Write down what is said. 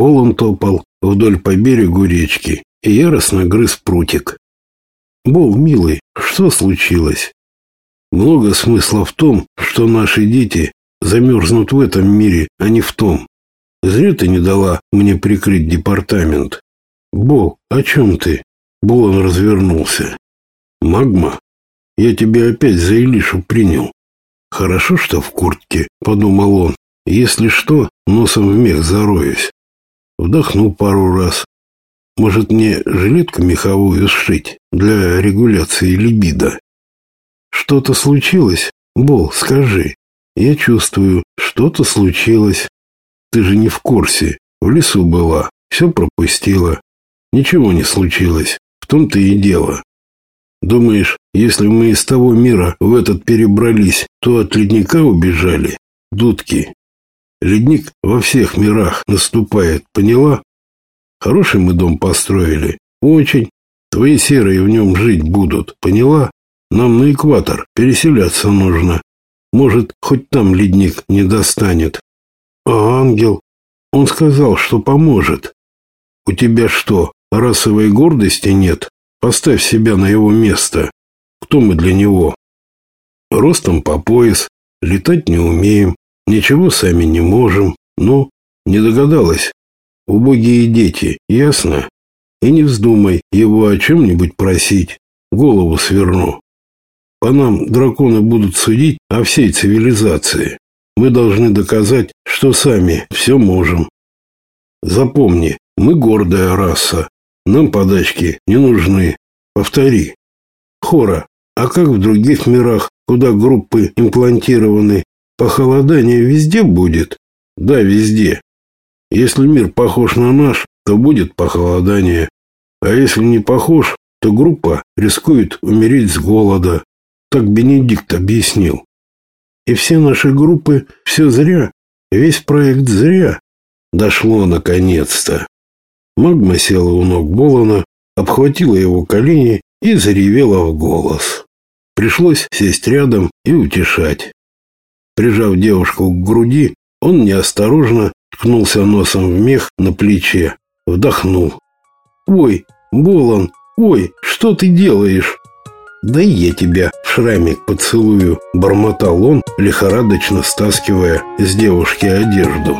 Болон топал вдоль по берегу речки и яростно грыз прутик. «Бол, милый, что случилось?» «Много смысла в том, что наши дети замерзнут в этом мире, а не в том. Зря ты не дала мне прикрыть департамент». «Бол, о чем ты?» Болон развернулся. «Магма? Я тебя опять за Илишу принял. Хорошо, что в куртке, подумал он. Если что, носом в мех зароюсь. Вдохнул пару раз. Может, мне жилетку меховую сшить для регуляции либидо? Что-то случилось? Бол, скажи. Я чувствую, что-то случилось. Ты же не в курсе. В лесу была, все пропустила. Ничего не случилось. В том-то и дело. Думаешь, если мы из того мира в этот перебрались, то от ледника убежали? Дудки. Ледник во всех мирах наступает, поняла? Хороший мы дом построили. Очень. Твои серые в нем жить будут, поняла? Нам на экватор переселяться нужно. Может, хоть там ледник не достанет. А ангел? Он сказал, что поможет. У тебя что, расовой гордости нет? Поставь себя на его место. Кто мы для него? Ростом по пояс, летать не умеем, ничего сами не можем. Ну, не догадалась. Убогие дети, ясно? И не вздумай его о чем-нибудь просить. Голову сверну. По нам драконы будут судить о всей цивилизации. Мы должны доказать, что сами все можем. Запомни, мы гордая раса, нам подачки не нужны. Повтори. Хора, а как в других мирах, куда группы имплантированы, похолодание везде будет? Да, везде. Если мир похож на наш, то будет похолодание. А если не похож, то группа рискует умереть с голода. Так Бенедикт объяснил. И все наши группы все зря, весь проект зря. Дошло наконец-то. Магма села у ног Болона, обхватила его колени и заревела в голос. Пришлось сесть рядом и утешать. Прижав девушку к груди, он неосторожно ткнулся носом в мех на плече, вдохнул. «Ой, Болон, ой, что ты делаешь?» «Да я тебя в шрамик поцелую», — бормотал он, лихорадочно стаскивая с девушки одежду.